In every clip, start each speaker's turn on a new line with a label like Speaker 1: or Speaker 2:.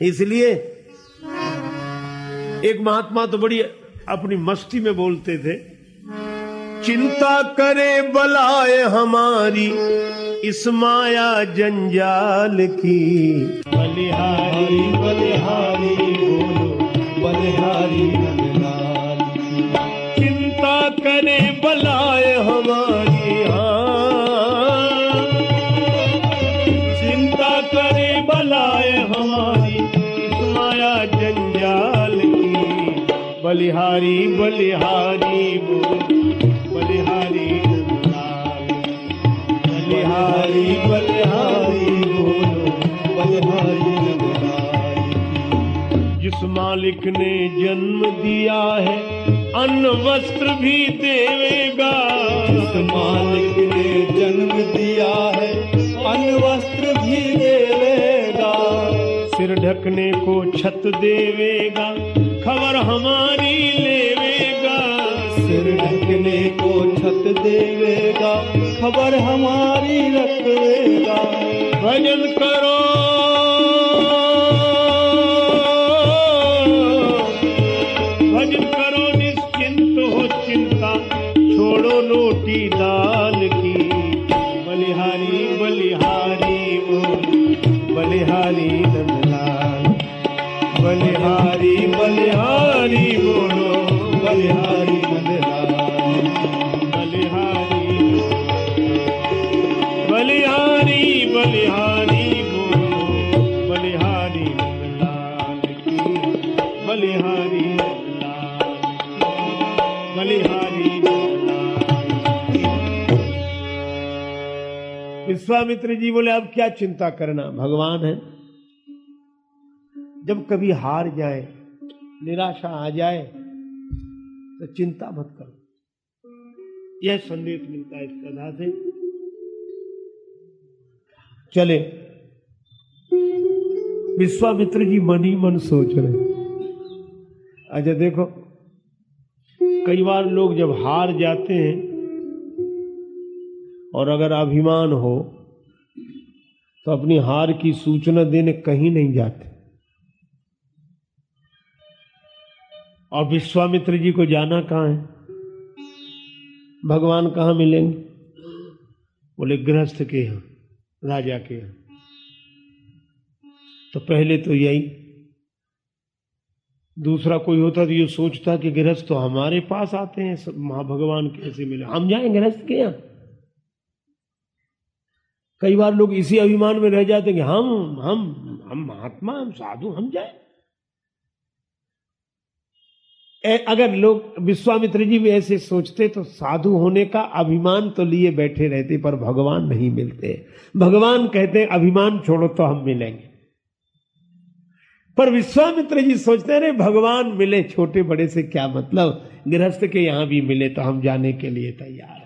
Speaker 1: इसलिए एक महात्मा तो बड़ी अपनी मस्ती में बोलते थे चिंता करे बलाए हमारी इस माया जंजाल की।
Speaker 2: बलिहारी बलिहारी बोलो बलिहारी नंदलाल
Speaker 1: चिंता करे बलाए हमारी बलिहारी बलिहारी बोल। बलिहारी
Speaker 2: बलिहारी बलिहारी बोलो। बलिहारी
Speaker 1: जिस मालिक ने जन्म दिया है अन्न वस्त्र भी देवेगा।
Speaker 2: जिस मालिक ने जन्म दिया है अन्न वस्त्र भी देवेगा।
Speaker 1: सिर ढकने को छत देवेगा। खबर हमारी लेवेगा।
Speaker 2: सिर ढकने को छत देवेगा खबर हमारी रखेगा
Speaker 1: भजन करो। भजन करो निश्चिंत हो चिंता छोड़ो रोटी दाल की। विश्वामित्र जी बोले, अब क्या चिंता करना? भगवान है। जब कभी हार जाए, निराशा आ जाए तो चिंता मत करो। यह संदेश मिलता है इस कथा से। चले। विश्वामित्र जी मन ही मन सोच रहे अच्छा देखो, कई बार लोग जब हार जाते हैं और अगर अभिमान हो तो अपनी हार की सूचना देने कहीं नहीं जाते। और विश्वामित्र जी को जाना कहाँ है? भगवान कहाँ मिलेंगे? बोले, गृहस्थ के यहाँ, राजा के यहाँ। तो पहले तो यही। दूसरा कोई होता तो ये सोचता कि गृहस्थ तो हमारे पास आते हैं, सब महा भगवान कैसे मिले? हम जाएँ गृहस्थ के यहाँ? कई बार लोग इसी अभिमान में रह जाते हैं कि हम हम हम महात्मा, हम साधु, हम जाए। अगर लोग विश्वामित्र जी भी ऐसे सोचते तो साधु होने का अभिमान तो लिए बैठे रहते, पर भगवान नहीं मिलते। भगवान कहते हैं, अभिमान छोड़ो तो हम मिलेंगे। पर विश्वामित्र जी सोचते हैं, "अरे, भगवान मिले, छोटे बड़े से क्या मतलब? गृहस्थ के यहाँ भी मिले तो हम जाने के लिए तैयार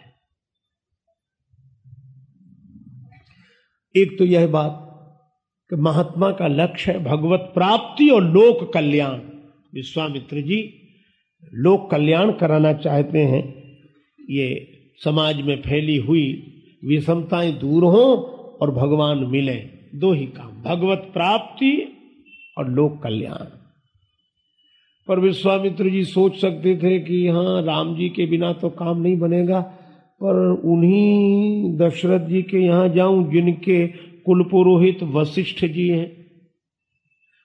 Speaker 1: एक तो यह बात कि महात्मा का लक्ष्य है भगवत प्राप्ति और लोक कल्याण। विश्वामित्र जी लोक कल्याण कराना चाहते हैं। ये समाज में फैली हुई विषमताएँ दूर हो और भगवान मिले। दो ही काम, भगवत प्राप्ति और लोक कल्याण। पर विश्वामित्र जी सोच सकते थे कि हाँ राम जी के बिना तो काम नहीं बनेगा। पर उन्हीं दशरथ जी के यहाँ जाऊँ, जिनके कुल पुरोहित वशिष्ठ जी हैं।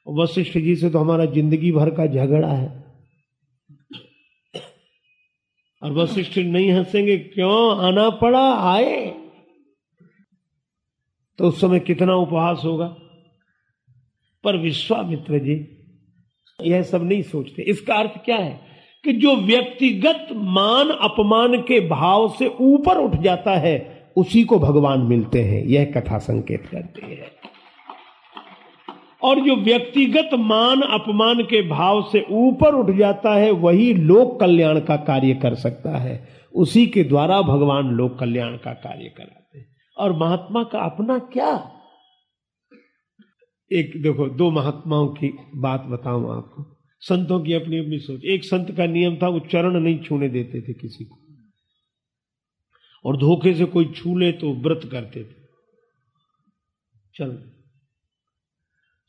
Speaker 1: वशिष्ठ जी से तो हमारा ज़िंदगी भर का झगड़ा है। और वशिष्ठ नहीं हंसेंगे, क्यों? आना पड़ा, आए। तो उस समय कितना उपहास होगा। पर विश्वामित्र जी, यह सब नहीं सोचते। इसका अर्थ क्या है? कि जो व्यक्तिगत मान अपमान के भाव से ऊपर उठ जाता है, उसी को भगवान मिलते हैं। यह कथा संकेत करती है। और जो व्यक्तिगत मान अपमान के भाव से ऊपर उठ जाता है, वही लोक कल्याण का कार्य कर सकता है। उसी के द्वारा भगवान लोक कल्याण का कार्य कराते हैं। और महात्मा का अपना क्या? एक देखो, दो महात्माओं की बात बताऊँ आपको। संतों की अपनी अपनी सोच। एक संत का नियम था वो चरण नहीं छूने देते थे किसी को। और धोखे से कोई छू ले तो व्रत करते थे। चल।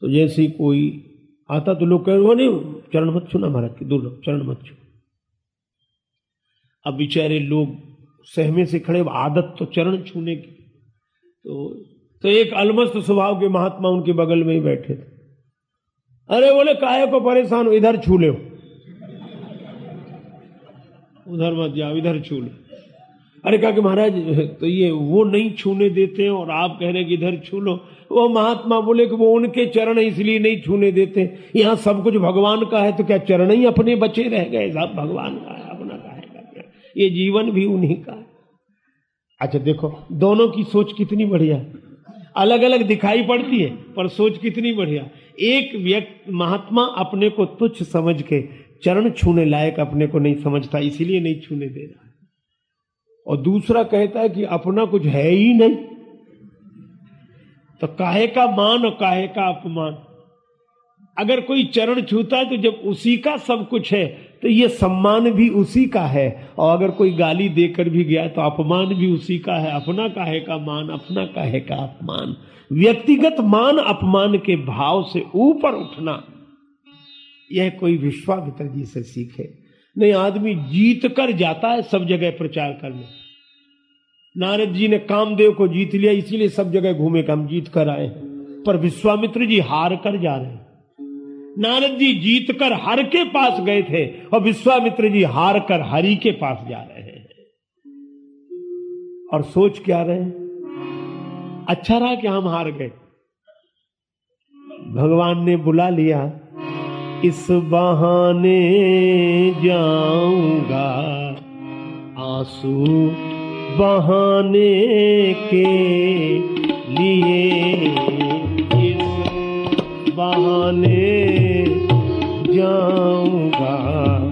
Speaker 1: तो जैसे ही कोई आता तो लोग कह रहे नहीं, चरण मत छूना महाराज की, दूर चरण मत छू अब बेचारे लोग सहमे से खड़े आदत तो चरण छूने की। तो तो एक अलमस्त स्वभाव के महात्मा उनके बगल में ही बैठे थे। अरे बोले, काहे को परेशान इधर छू ले। उधर मत जाओ इधर छू लो। अरे कहा कि महाराज तो ये वो नहीं छूने देते हैं और आप कह रहे कि इधर छू लो। वो महात्मा बोले कि वो उनके चरण इसलिए नहीं छूने देते। यहाँ सब कुछ भगवान का है तो क्या चरण ही अपने बचे रह गए? सब भगवान का है, अपना का है ये जीवन भी उन्हीं का है। अच्छा देखो, दोनों की सोच कितनी बढ़िया अलग अलग दिखाई पड़ती है, पर सोच कितनी बढ़िया एक व्यक्ति महात्मा अपने को तुच्छ समझ के चरण छूने लायक अपने को नहीं समझता, इसीलिए नहीं छूने दे रहा और दूसरा कहता है कि अपना कुछ है ही नहीं। तो काहे का मान और काहे का अपमान? अगर कोई चरण छूता है तो जब उसी का सब कुछ है तो ये सम्मान भी उसी का है। और अगर कोई गाली देकर भी गया तो अपमान भी उसी का है। अपना काहे का मान, अपना काहे का अपमान। व्यक्तिगत मान अपमान के भाव से ऊपर उठना, यह कोई विश्वामित्र जी से सीखे। नहीं, आदमी जीत कर जाता है सब जगह प्रचार करने। नारद जी ने कामदेव को जीत लिया, इसीलिए सब जगह घूमे हम जीत कर आए पर विश्वामित्र जी हार कर जा रहे हैं। नारद जी जीत कर हर के पास गए थे और विश्वामित्र जी हार कर हरि के पास जा रहे हैं। और सोच क्या रहे हैं? अच्छा रहा कि हम हार गए। भगवान ने बुला लिया, इस बहाने जाऊँगा। आँसू बहाने के लिए बहाने जाऊँगा।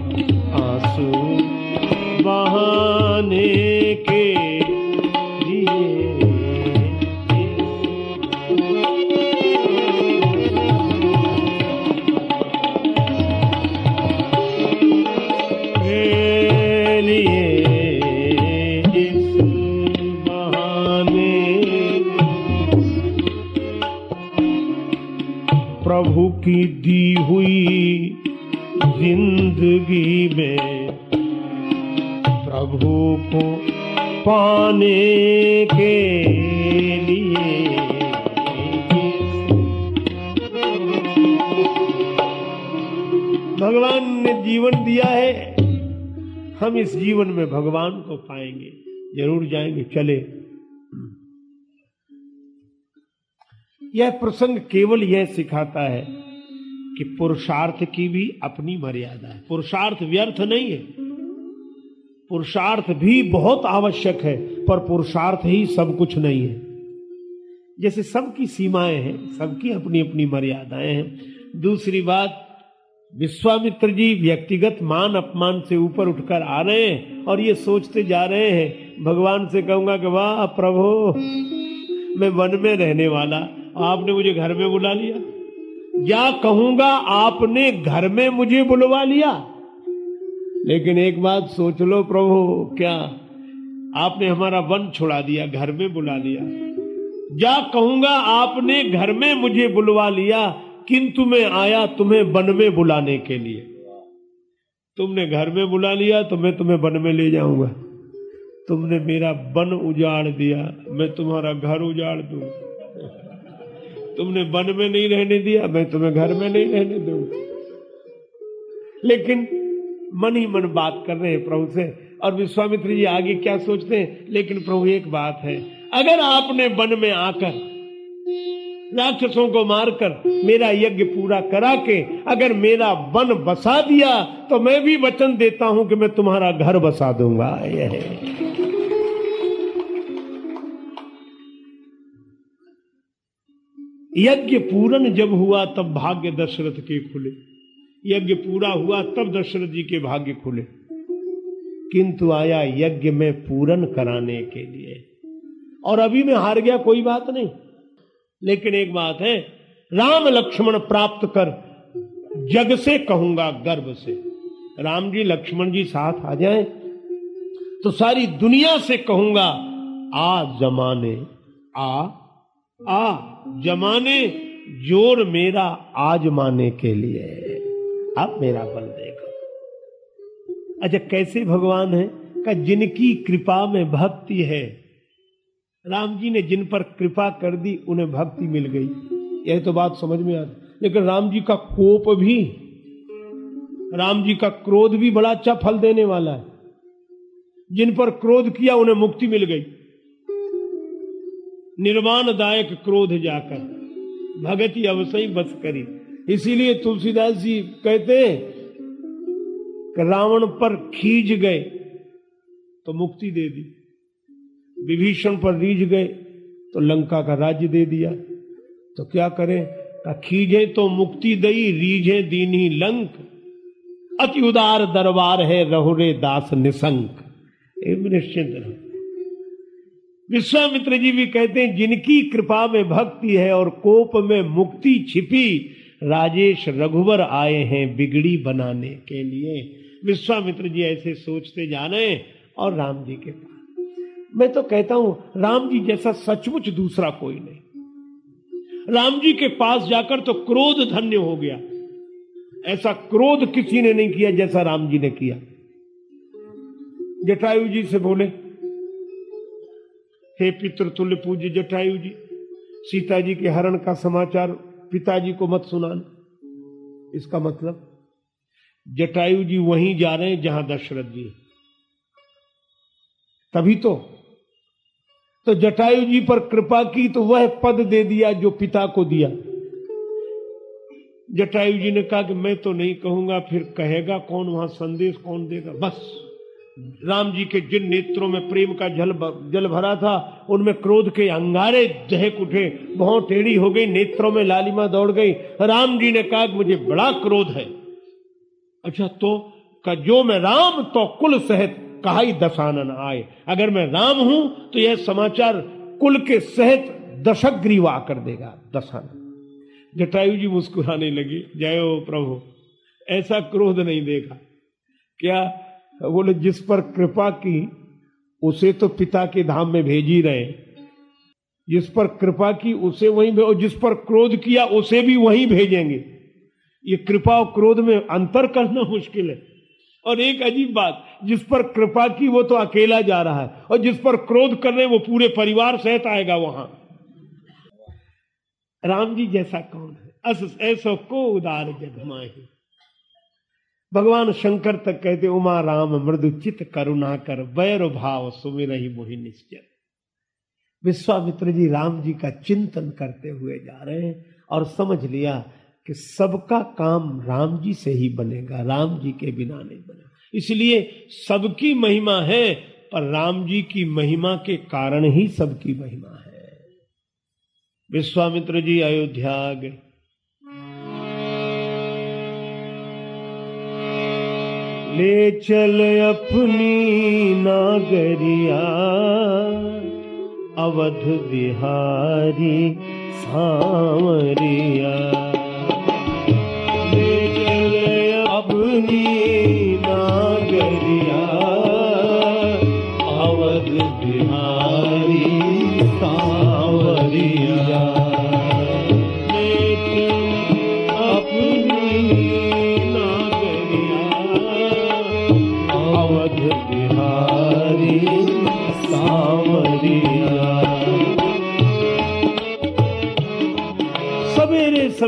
Speaker 1: की दी हुई ज़िंदगी में प्रभु को पाने के लिए भगवान ने जीवन दिया है। हम इस जीवन में भगवान को पाएँगे। ज़रूर जाएँगे, चले। यह प्रसंग केवल यह सिखाता है कि पुरुषार्थ की भी अपनी मर्यादा है। पुरुषार्थ व्यर्थ नहीं है। पुरुषार्थ भी बहुत आवश्यक है, पर पुरुषार्थ ही सब कुछ नहीं है। जैसे सबकी सीमाएँ हैं, सबकी अपनी अपनी मर्यादाएँ हैं। दूसरी बात, विश्वामित्र जी व्यक्तिगत मान, अपमान से ऊपर उठकर आ रहे हैं और ये सोचते जा रहे हैं। भगवान से कहूँगा कि वाह प्रभु, मैं वन में रहने वाला। आपने मुझे घर में बुला लिया। या कहूँगा आपने घर में मुझे बुलवा लिया? लेकिन एक बात सोच लो प्रभु, क्या आपने हमारा वन छुड़ा दिया, घर में बुला लिया? या कहूँगा आपने घर में मुझे बुलवा लिया, किंतु मैं आया तुम्हें वन में बुलाने के लिए। तुमने घर में बुला लिया तो मैं तुम्हें वन में ले जाऊँगा। तुमने मेरा वन उजाड़ दिया, मैं तुम्हारा घर उजाड़ दू तुमने वन में नहीं रहने दिया, मैं तुम्हें घर में नहीं रहने दूँगा लेकिन मन ही मन बात कर रहे हैं प्रभु से, और विश्वामित्र जी आगे क्या सोचते हैं? लेकिन प्रभु, एक बात है, अगर आपने वन में आकर राक्षसों को मारकर मेरा यज्ञ पूरा करा के अगर मेरा वन बसा दिया तो मैं भी वचन देता हूँ कि मैं तुम्हारा घर बसा दूँगा। यह यज्ञ पूर्ण जब हुआ, तब भाग्य दशरथ के खुले। यज्ञ पूरा हुआ, तब दशरथ जी के भाग्य खुले। किंतु आया यज्ञ में पूर्ण कराने के लिए। और अभी मैं हार गया, कोई बात नहीं। लेकिन एक बात है, राम लक्ष्मण प्राप्त कर, जग से कहूँगा गर्व से। राम जी लक्ष्मण जी साथ आ जाए तो सारी दुनिया से कहूँगा, आ जमाने, आ आ, जमाने ज़ोर मेरा आजमाने के लिए अब मेरा बल देखो अच्छा कैसे भगवान है? का जिनकी कृपा में भक्ति है। राम जी ने जिन पर कृपा कर दी, उन्हें भक्ति मिल गई। यह तो बात समझ में आती। लेकिन राम जी का कोप भी, राम जी का क्रोध भी बड़ा अच्छा फल देने वाला है। जिन पर क्रोध किया, उन्हें मुक्ति मिल गई। निर्माण दायक क्रोध जाकर, भगत अवसई बस करी। इसीलिए तुलसीदास जी कहते हैं रावण पर खींच गए तो मुक्ति दे दी। विभीषण पर रीझ गए तो लंका का राज्य दे दिया। तो क्या करें? का खींचे तो मुक्ति दई, रीझे दीनी लंक। अति उदार दरबार है रहुरे दास निसंक। निश्चिंत रहो। विश्वामित्र जी भी कहते हैं, जिनकी कृपा में भक्ति है और कोप में मुक्ति छिपी, राजेश रघुवर आए हैं बिगड़ी बनाने के लिए। विश्वामित्र जी ऐसे सोचते जाने और राम जी के पास। मैं तो कहता हूँ, राम जी जैसा सचमुच दूसरा कोई नहीं। राम जी के पास जाकर तो क्रोध धन्य हो गया। ऐसा क्रोध किसी ने नहीं किया जैसा राम जी ने किया। जटायु जी से बोले हे पितृतुल्य पूज्य जटायु जी, सीता जी के हरण का समाचार पिताजी को मत सुनाना। इसका मतलब जटायु जी वहीं जा रहे हैं जहाँ दशरथ जी तभी तो तो जटायु जी पर कृपा की तो वह पद दे दिया जो पिता को दिया। जटायु जी ने कहा कि मैं तो नहीं कहूँगा, फिर कहेगा कौन वहाँ संदेश, कौन देगा, बस। राम जी के जिन नेत्रों में प्रेम का जल जल भरा था, उनमें क्रोध के अंगारे दहक उठे, बहुत टेढ़ी हो गई, नेत्रों में लालिमा दौड़ गई। राम जी ने कहा मुझे बड़ा क्रोध है। अच्छा तो का जो मैं राम तो कुल सहित कहा दशानन आए। अगर मैं राम हूँ तो यह समाचार कुल के सहित दशग्रीवा कर देगा, दशानन। जटायु जी मुस्कुराने लगी, जय हो प्रभु। ऐसा क्रोध नहीं देखा। क्या बोले, जिस पर कृपा की, उसे तो पिता के धाम में भेज ही रहे जिस पर कृपा की, उसे वहीं और जिस पर क्रोध किया, उसे भी वहीं भेजेंगे। ये कृपा और क्रोध में अंतर करना मुश्किल है। और एक अजीब बात, जिस पर कृपा की, वो तो अकेला जा रहा है, और जिस पर क्रोध कर रहे वो पूरे परिवार सहित आएगा वहाँ। राम जी जैसा कौन है? अस, ऐसो को उदार जग माही भगवान शंकर तक कहते, उमा राम, मृदु चित करुणा कर, वैर भाव सुमिर ही मोहि निश्चय। विश्वामित्र जी राम जी का चिंतन करते हुए जा रहे हैं और समझ लिया कि सबका काम राम जी से ही बनेगा, राम जी के बिना नहीं बनेगा। इसलिए सबकी महिमा है, पर राम जी की महिमा के कारण ही सबकी महिमा है। विश्वामित्र जी, अयोध्या गए। ले चल अपनी नागरिया अवध बिहारी सांवरिया।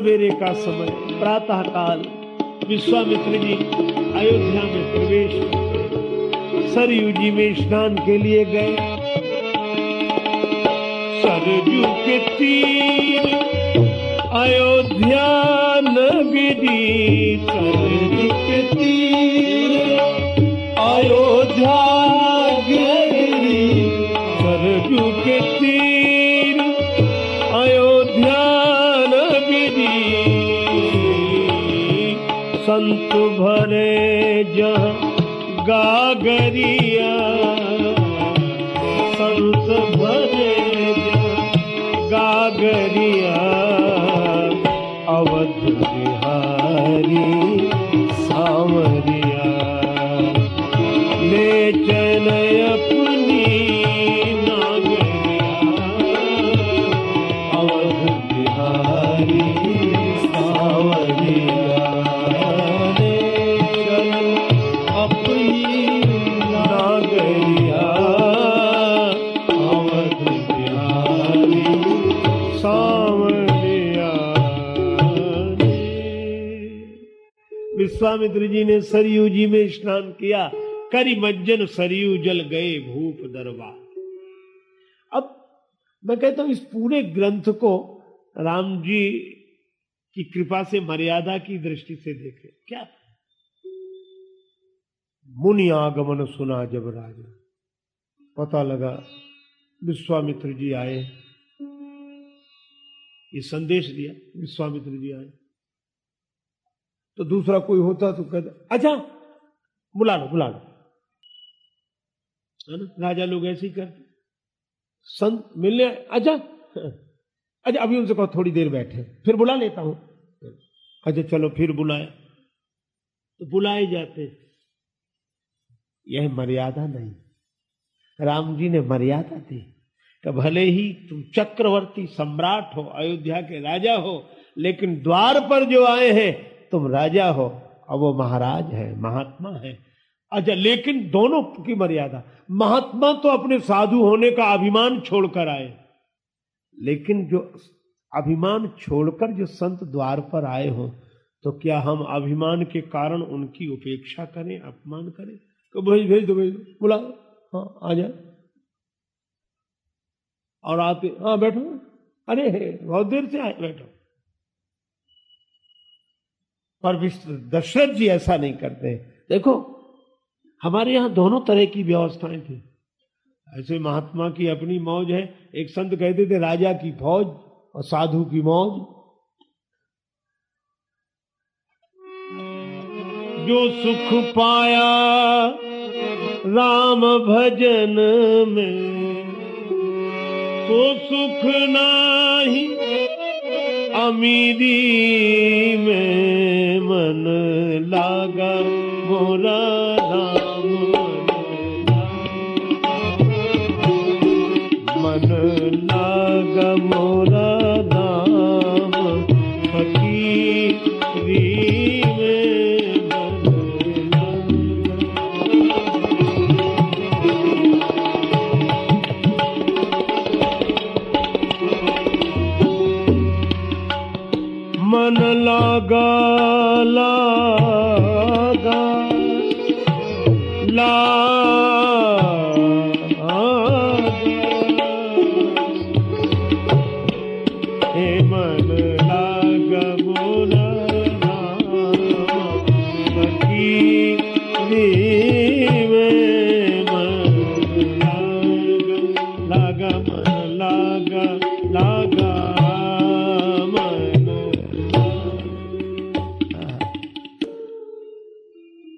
Speaker 1: सवेरे का समय प्रातः काल विश्वामित्र जी, अयोध्या में प्रवेश सरयू जी में स्नान के लिए गए। सरयू के तीर अयोध्या नगरी, सरयू के तीर अयोध्या संत भरे जह गागरिया। संत भरे जह गागरिया। विश्वामित्र जी ने सरयू जी में स्नान किया, करी मज्जन सरयू जल गए भूप दरबार। अब मैं कहता हूँ, इस पूरे ग्रंथ को राम जी की कृपा से, मर्यादा की दृष्टि से देखे। क्या? मुनि आगमन सुना जब राजा। पता लगा, विश्वामित्र जी आए। ये संदेश दिया, विश्वामित्र जी आए। तो दूसरा कोई होता तो कहता अच्छा बुला लो बुला लो। है ना? राजा लोग ऐसे ही करते। संत मिलने अच्छा अच्छा अभी उनसे कहो, थोड़ी देर बैठे, फिर बुला लेता हूँ। अच्छा चलो, फिर बुलाए। तो बुलाए जाते। यह मर्यादा नहीं। राम जी ने मर्यादा दी। कि भले ही तुम चक्रवर्ती सम्राट हो, अयोध्या के राजा हो, लेकिन द्वार पर जो आए हैं तुम राजा हो। और वो महाराज है, महात्मा है। अच्छा लेकिन दोनों की मर्यादा। महात्मा तो अपने साधु होने का अभिमान छोड़कर आए। लेकिन जो अभिमान छोड़कर जो संत द्वार पर आए हो तो क्या हम अभिमान के कारण उनकी उपेक्षा करें, अपमान करें? तो भेज भेज दो भेज दो। बुला हाँ आ जाए और आते हाँ बैठो। अरे, बहुत देर से आए, बैठो। पर दशरथ जी ऐसा नहीं करते। देखो, हमारे यहाँ दोनों तरह की व्यवस्थाएँ थी। ऐसे महात्मा की अपनी मौज है, एक संत कहते थे, राजा की फौज और साधु की मौज। जो सुख पाया राम भजन में तो सुख नाही अमीरी।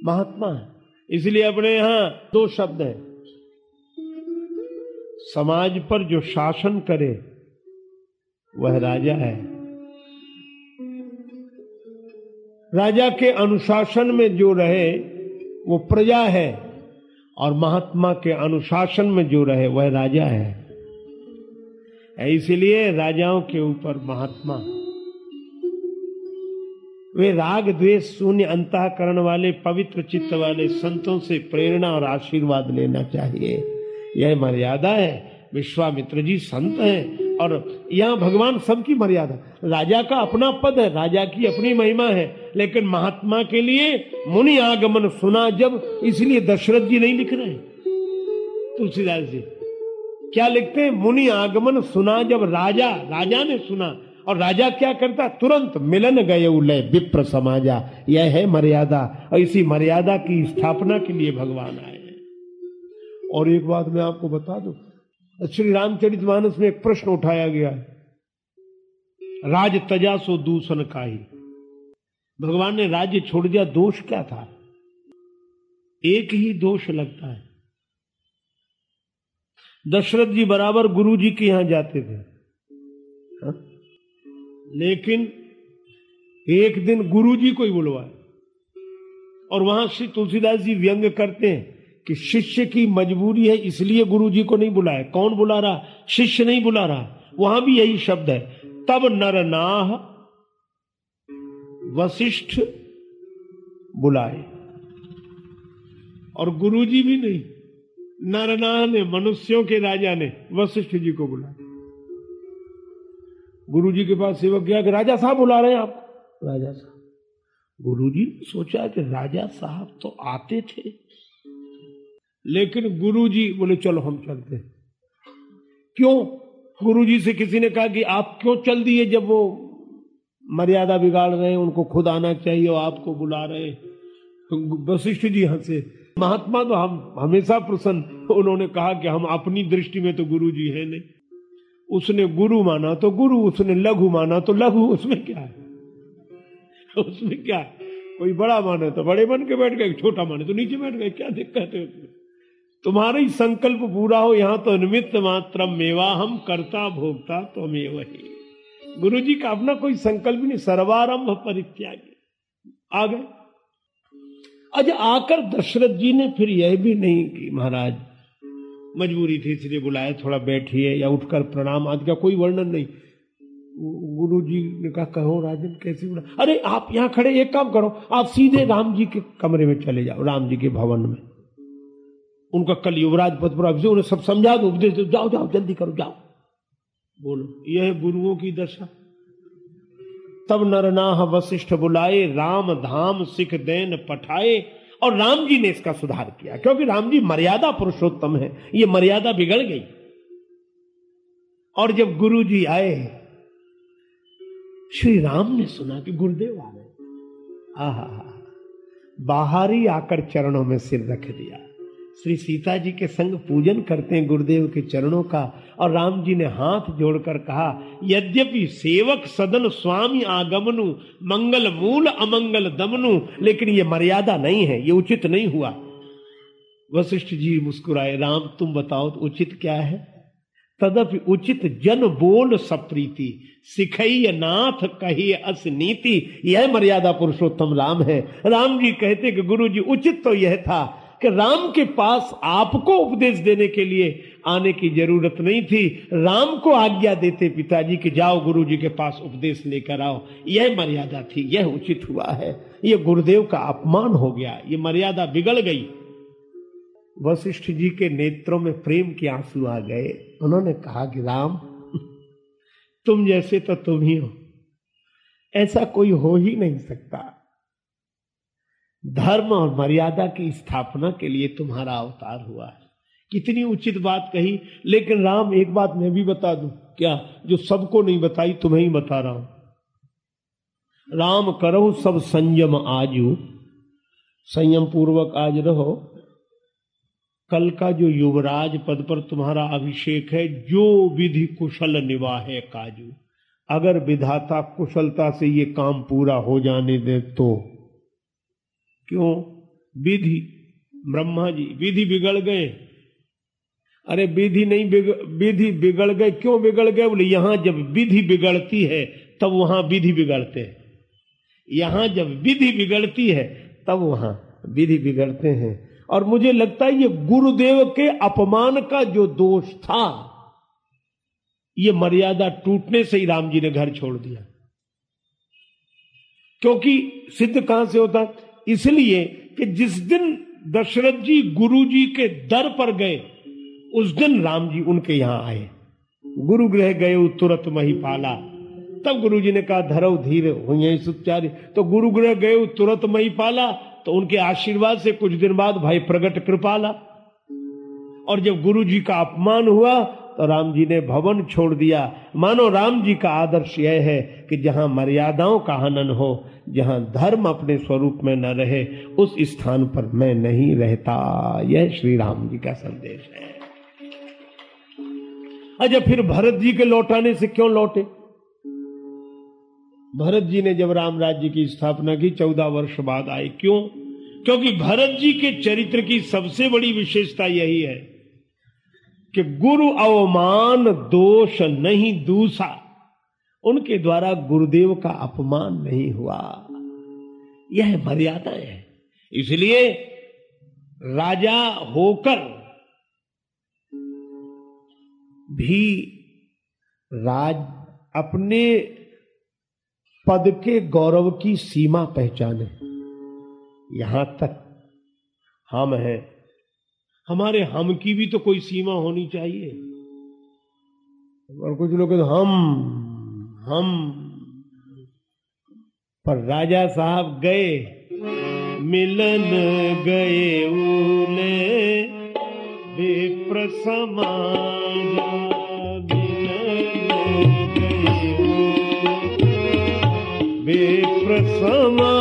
Speaker 1: महात्मा है। इसलिए अपने यहाँ दो शब्द हैं। समाज पर जो शासन करे, वह राजा है। राजा के अनुशासन में जो रहे, वो प्रजा है। और महात्मा के अनुशासन में जो रहे, वह राजा है। इसलिए राजाओं के ऊपर महात्मा वे राग द्वेष शून्य अंतकरण वाले पवित्र चित्त वाले संतों से प्रेरणा और आशीर्वाद लेना चाहिए। यह मर्यादा है। विश्वामित्र जी संत हैं और यहाँ भगवान सबकी मर्यादा। राजा का अपना पद है, राजा की अपनी महिमा है, लेकिन महात्मा के लिए मुनि आगमन सुना जब इसलिए दशरथ जी नहीं लिख रहे। तुलसीदास जी, क्या लिखते हैं? मुनि आगमन सुना जब राजा राजा ने सुना और राजा क्या करता? तुरंत मिलन गए उलय विप्र समाजा। यह है मर्यादा। और इसी मर्यादा की स्थापना के लिए भगवान आए और एक बात मैं आपको बता दू, श्री रामचरित मानस में एक प्रश्न उठाया गया है। राज तजा सो दूषण का ही भगवान ने राज्य छोड़ दिया, दोष क्या था? एक ही दोष लगता है। दशरथ जी बराबर गुरु जी के यहाँ जाते थे? लेकिन एक दिन गुरु जी को ही बुलवाए। और वहाँ श्री तुलसीदास जी व्यंग करते हैं कि शिष्य की मजबूरी है, इसलिए गुरु जी को नहीं बुलाया कौन बुला रहा? शिष्य नहीं बुला रहा। वहाँ भी यही शब्द है। तब नरनाह वशिष्ठ बुलाए। और गुरुजी भी नहीं, नरनाह ने, मनुष्यों के राजा ने वशिष्ठ जी को बुलाया। गुरु जी के पास सेवक गया कि राजा साहब बुला रहे हैं आप? राजा साहब। गुरु जी ने सोचा कि राजा साहब तो आते थे। लेकिन गुरु जी बोले चलो हम चलते क्यों? गुरु जी से किसी ने कहा कि आप क्यों चल दिए जब वो मर्यादा बिगाड़ रहे हैं उनको खुद आना चाहिए और आपको बुला रहे वशिष्ठ जी हंसे महात्मा तो हम हमेशा प्रसन्न। उन्होंने कहा कि हम अपनी दृष्टि में तो गुरु जी है नहीं। उसने गुरु माना तो गुरु, उसने लघु माना तो लघु, उसमें क्या है? उसमें क्या है? कोई बड़ा माने तो बड़े बन के बैठ गए, छोटा माने तो नीचे बैठ गए, क्या दिक्कत है उसमें? तुम्हारा ही संकल्प पूरा हो, यहाँ तो निमित्त मात्र मेवा हम करता भोगता तो मे वही गुरु जी का अपना कोई संकल्प नहीं, सर्वारंभ परित्यागी। आ गए अज आकर दशरथ जी ने फिर यह भी नहीं की, महाराज मजबूरी थी, इसलिए बुलाए, थोड़ा बैठिए या उठकर प्रणाम। आदि का कोई वर्णन नहीं। गुरु जी ने कहा, कहो राजन, कैसे बुला अरे, आप यहाँ खड़े, एक काम करो, आप सीधे राम जी के कमरे में चले जाओ, राम जी के भवन में। उनका कल युवराज पद पर उन्हें सब समझा दो, उपदेश दो, जाओ जाओ, जल्दी करो, जाओ। बोलो, यह गुरुओं की दशा। तब नरनाह वशिष्ठ बुलाए, राम धाम सिख देन पठाए और राम जी ने इसका सुधार किया, क्योंकि राम जी मर्यादा पुरुषोत्तम है, ये मर्यादा बिगड़ गई। और जब गुरु जी आए, श्री राम ने सुना कि गुरुदेव आ गए आहा, बाहरी आकर चरणों में सिर रख दिया। श्री सीता जी के संग पूजन करते हैं गुरुदेव के चरणों का, और राम जी ने हाथ जोड़कर कहा, यद्यपि सेवक सदन स्वामी आगमनु, मंगल मूल अमंगल दमनु, लेकिन ये मर्यादा नहीं है, ये उचित नहीं हुआ। वशिष्ठ जी मुस्कुराए, राम, तुम बताओ तो उचित क्या है? तदपि उचित जन बोल सप्रीति, सिखई नाथ कही अस नीति, यह मर्यादा पुरुषोत्तम राम है। राम जी कहते कि गुरु जी उचित तो यह था कि राम के पास आपको उपदेश देने के लिए आने की ज़रूरत नहीं थी। राम को आज्ञा देते पिताजी कि जाओ गुरु जी के पास उपदेश लेकर आओ। यह मर्यादा थी, यह उचित हुआ है। यह गुरुदेव का अपमान हो गया, यह मर्यादा बिगड़ गई। वशिष्ठ जी के नेत्रों में प्रेम के आँसू आ गए। उन्होंने कहा कि राम, तुम जैसे तो तुम ही हो। ऐसा कोई हो ही नहीं सकता। धर्म और मर्यादा की स्थापना के लिए तुम्हारा अवतार हुआ है। कितनी उचित बात कही, लेकिन राम, एक बात मैं भी बता दूँ, क्या जो सबको नहीं बताई, तुम्हें ही बता रहा हूँ। राम करो सब संयम आजू, संयम पूर्वक आज रहो। कल का जो युवराज पद पर तुम्हारा अभिषेक है, जो विधि कुशल निवाहे काजू। अगर विधाता कुशलता से ये काम पूरा हो जाने दे तो क्यों? विधि। ब्रह्मा जी, विधि बिगड़ गए। अरे विधि नहीं विधि बिगड़ गए। क्यों बिगड़ गए? बोले, यहाँ जब विधि बिगड़ती है, तब वहाँ विधि बिगड़ते हैं। यहाँ जब विधि बिगड़ती है, तब वहाँ विधि बिगड़ते हैं। और मुझे लगता है ये गुरुदेव के अपमान का जो दोष था, ये मर्यादा टूटने से ही राम जी ने घर छोड़ दिया। क्योंकि सिद्ध कहाँ से होता? है इसलिए कि जिस दिन दशरथ जी गुरु जी के दर पर गए, उस दिन राम जी उनके यहाँ आए। गुरु गृह गए तुरंत मही पाला। तब गुरु जी ने कहा, धरव, धीरे, हुई सुचारी तो गुरु गृह गए तुरंत मही पाला। तो उनके आशीर्वाद से कुछ दिन बाद भाई प्रगट कृपाला। और जब गुरु जी का अपमान हुआ तो राम जी ने भवन छोड़ दिया। मानो राम जी का आदर्श यह है कि जहाँ मर्यादाओं का हनन हो जहाँ धर्म अपने स्वरूप में न रहे, उस स्थान पर मैं नहीं रहता। यह श्री राम जी का संदेश है। अच्छा फिर भरत जी के लौटाने से क्यों लौटे? भरत जी ने जब राम राज्य की स्थापना की, चौदह वर्ष बाद आए। क्यों? क्योंकि भरत जी के चरित्र की सबसे बड़ी विशेषता यही है कि गुरु अवमान, दोष नहीं दूसा उनके द्वारा गुरुदेव का अपमान नहीं हुआ। यह मर्यादा है। इसलिए राजा होकर भी राज अपने पद के गौरव की सीमा पहचाने। यहाँ तक हम हैं। हमारे हम की भी तो कोई सीमा होनी चाहिए। और कुछ लोग हम हम पर राजा साहब गए मिलन गए उले विप्र समाज विप्र समाजा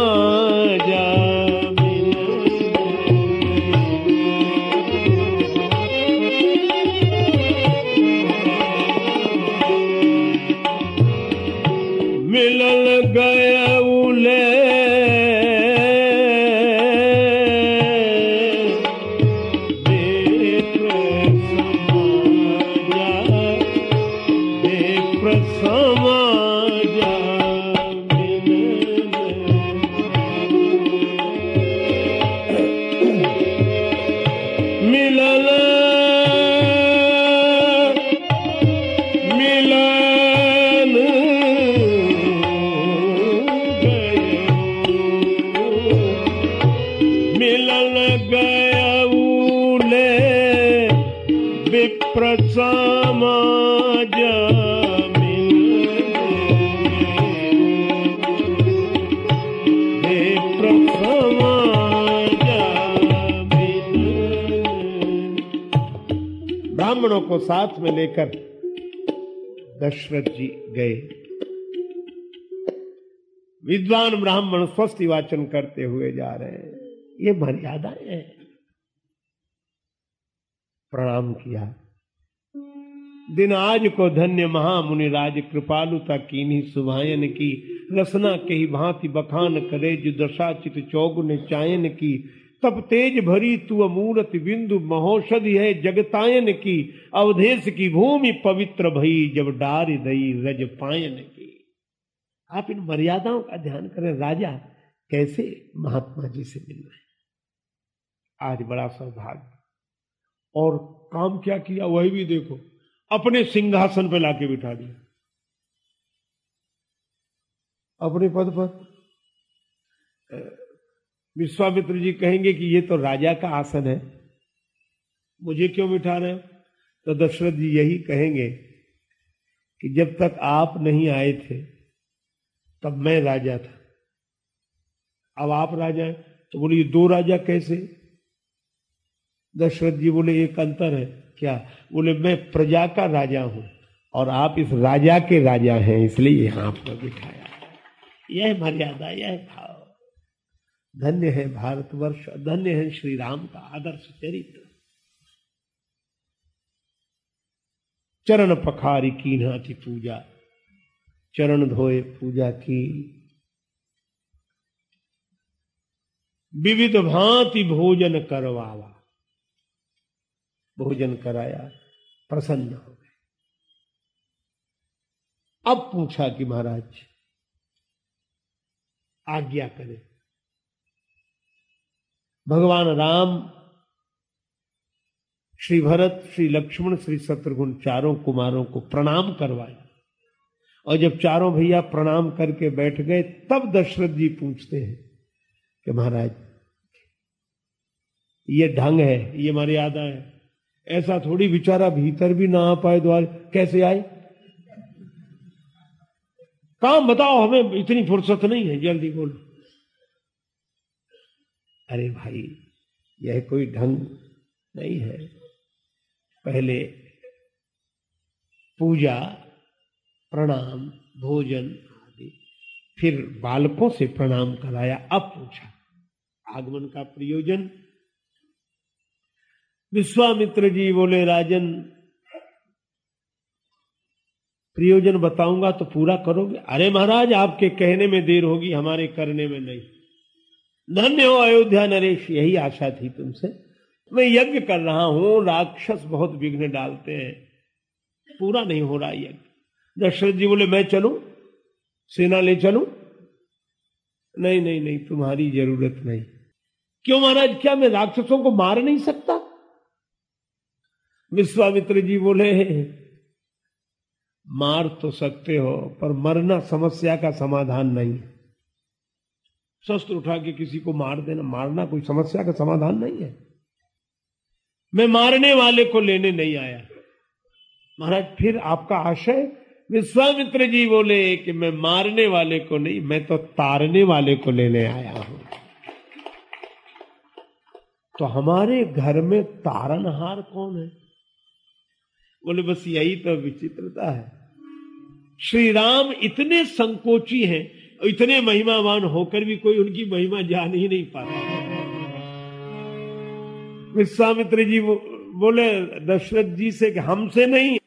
Speaker 1: दशरथ जी गए। विद्वान ब्राह्मण स्वस्ति वाचन करते हुए जा रहे हैं। ये मर्यादाएँ हैं। प्रणाम किया। दिन आज को धन्य महामुनि राज कृपालुता कीनी सुभायन की, रसना के ही भांति बखान करे जो दशा चित चौगुन चायन की तब तेज भरी तू अमूरत बिंदु महोषधि है जगतायन की, अवधेश की भूमि पवित्र भई, जब डार दई रज पायन की। आप इन मर्यादाओं का ध्यान करें, राजा, कैसे महात्मा जी से मिल रहे आज बड़ा सौभाग्य। और काम क्या किया, वही भी देखो, अपने सिंहासन पे लाके बिठा दिया। अपने पद पर? विश्वामित्र जी कहेंगे कि ये तो राजा का आसन है। मुझे क्यों बिठा रहे हो तो दशरथ जी यही कहेंगे कि जब तक आप नहीं आए थे, तब मैं राजा था। अब आप राजा हैं तो बोले ये दो राजा कैसे? दशरथ जी बोले, एक अंतर है। क्या? बोले, मैं प्रजा का राजा हूँ और आप इस राजा के राजा हैं, इसलिए यहाँ आपको बिठाया। यह मर्यादा, यह भाव। धन्य है भारतवर्ष, धन्य है श्री राम का आदर्श चरित्र। चरण पखारी की नाथी पूजा, चरण धोए पूजा की। विविध भांति भोजन करवावा। भोजन कराया, प्रसन्न हो गए। अब पूछा कि महाराज, आज्ञा करें। भगवान राम, श्री भरत, श्री लक्ष्मण, श्री शत्रुघ्न चारों कुमारों को प्रणाम करवाया और जब चारों भैया प्रणाम करके बैठ गए, तब दशरथ जी पूछते हैं कि महाराज, ये ढंग है, ये मर्यादा है ऐसा थोड़ी बेचारा भीतर भी ना आ पाए द्वार, कैसे आए? काम बताओ, हमें इतनी फुर्सत नहीं है, जल्दी बोलो। अरे भाई, यह कोई ढंग नहीं है। पहले पूजा, प्रणाम, भोजन आदि। फिर बालकों से प्रणाम कराया, अब पूछा, आगमन का प्रयोजन? विश्वामित्र जी बोले, राजन, प्रयोजन बताऊँगा तो पूरा करोगे? अरे महाराज, आपके कहने में देर होगी, हमारे करने में नहीं। धन्य हो अयोध्या नरेश, यही आशा थी तुमसे। मैं यज्ञ कर रहा हूँ, राक्षस बहुत विघ्न डालते हैं। पूरा नहीं हो रहा यज्ञ। दशरथ जी बोले, मैं चलू? सेना ले चलू? नहीं नहीं नहीं, तुम्हारी ज़रूरत नहीं। क्यों महाराज, क्या मैं राक्षसों को मार नहीं सकता? विश्वामित्र जी बोले, मार तो सकते हो, पर मरना समस्या का समाधान नहीं है। शस्त्र उठा के किसी को मार देना, मारना कोई समस्या का समाधान नहीं है। मैं मारने वाले को लेने नहीं आया। महाराज, फिर आपका आशय? विश्वामित्र जी बोले कि मैं मारने वाले को नहीं, मैं तो तारने वाले को लेने आया हूँ। तो हमारे घर में तारनहार कौन है? बोले, बस यही तो विचित्रता है। श्री राम इतने संकोची हैं इतने महिमावान होकर भी कोई उनकी महिमा जान ही नहीं पाता। विश्वामित्र जी बोले, दशरथ जी से कि हमसे नहीं